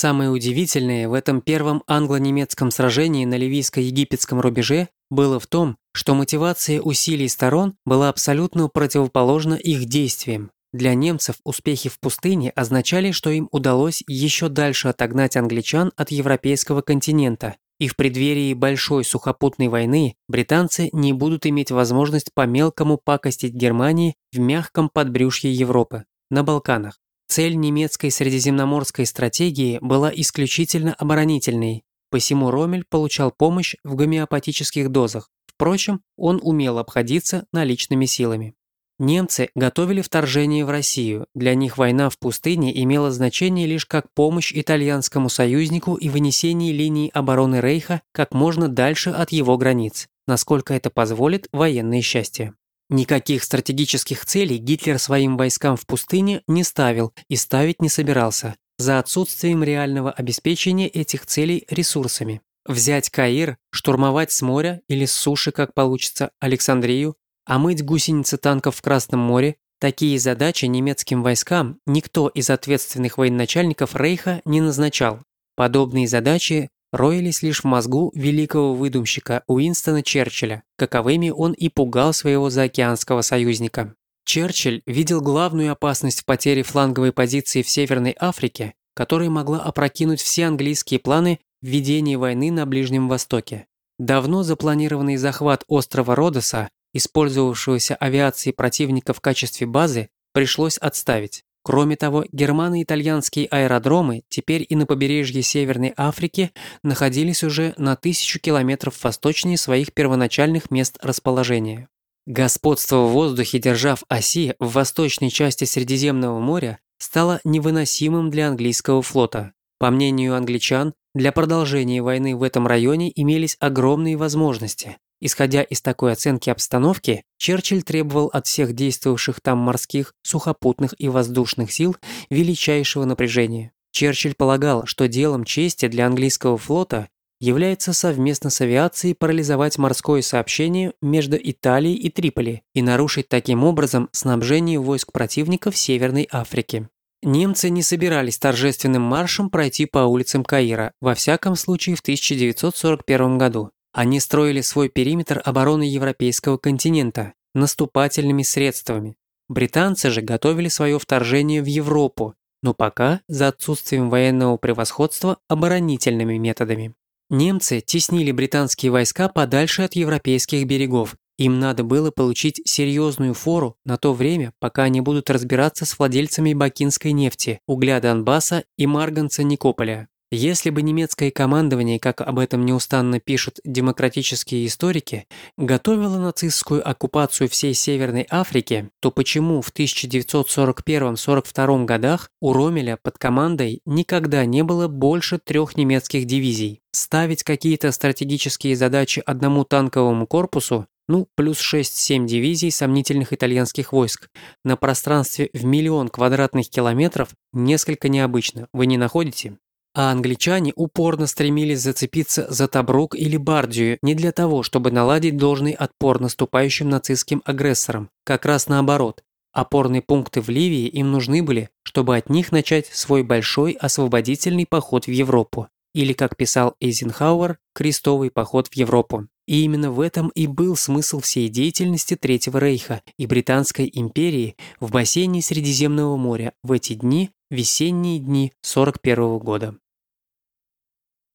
Самое удивительное в этом первом англо-немецком сражении на ливийско-египетском рубеже было в том, что мотивация усилий сторон была абсолютно противоположна их действиям. Для немцев успехи в пустыне означали, что им удалось еще дальше отогнать англичан от европейского континента, и в преддверии большой сухопутной войны британцы не будут иметь возможность по-мелкому пакостить Германии в мягком подбрюшье Европы, на Балканах. Цель немецкой средиземноморской стратегии была исключительно оборонительной, посему Ромель получал помощь в гомеопатических дозах. Впрочем, он умел обходиться наличными силами. Немцы готовили вторжение в Россию. Для них война в пустыне имела значение лишь как помощь итальянскому союзнику и вынесение линии обороны Рейха как можно дальше от его границ, насколько это позволит военное счастье. Никаких стратегических целей Гитлер своим войскам в пустыне не ставил и ставить не собирался, за отсутствием реального обеспечения этих целей ресурсами. Взять Каир, штурмовать с моря или с суши, как получится, Александрию, а мыть гусеницы танков в Красном море – такие задачи немецким войскам никто из ответственных военачальников Рейха не назначал. Подобные задачи роились лишь в мозгу великого выдумщика Уинстона Черчилля, каковыми он и пугал своего заокеанского союзника. Черчилль видел главную опасность в потере фланговой позиции в Северной Африке, которая могла опрокинуть все английские планы введения войны на Ближнем Востоке. Давно запланированный захват острова Родоса использовавшегося авиацией противника в качестве базы, пришлось отставить. Кроме того, германо-итальянские аэродромы теперь и на побережье Северной Африки находились уже на тысячу километров восточнее своих первоначальных мест расположения. Господство в воздухе, держав оси в восточной части Средиземного моря, стало невыносимым для английского флота. По мнению англичан, для продолжения войны в этом районе имелись огромные возможности. Исходя из такой оценки обстановки, Черчилль требовал от всех действовавших там морских, сухопутных и воздушных сил величайшего напряжения. Черчилль полагал, что делом чести для английского флота является совместно с авиацией парализовать морское сообщение между Италией и Триполи и нарушить таким образом снабжение войск противника в Северной Африке. Немцы не собирались торжественным маршем пройти по улицам Каира, во всяком случае в 1941 году. Они строили свой периметр обороны европейского континента наступательными средствами. Британцы же готовили свое вторжение в Европу, но пока за отсутствием военного превосходства оборонительными методами. Немцы теснили британские войска подальше от европейских берегов. Им надо было получить серьезную фору на то время, пока они будут разбираться с владельцами бакинской нефти, угля Донбасса и марганца Никополя. Если бы немецкое командование, как об этом неустанно пишут демократические историки, готовило нацистскую оккупацию всей Северной Африки, то почему в 1941-42 годах у Ромеля под командой никогда не было больше трех немецких дивизий? Ставить какие-то стратегические задачи одному танковому корпусу ну, плюс 6-7 дивизий сомнительных итальянских войск на пространстве в миллион квадратных километров несколько необычно, вы не находите? А англичане упорно стремились зацепиться за Табрук или Бардию не для того, чтобы наладить должный отпор наступающим нацистским агрессорам, как раз наоборот. Опорные пункты в Ливии им нужны были, чтобы от них начать свой большой освободительный поход в Европу. Или, как писал Эйзенхауэр, крестовый поход в Европу. И именно в этом и был смысл всей деятельности Третьего Рейха и Британской империи в бассейне Средиземного моря в эти дни, весенние дни 41 года.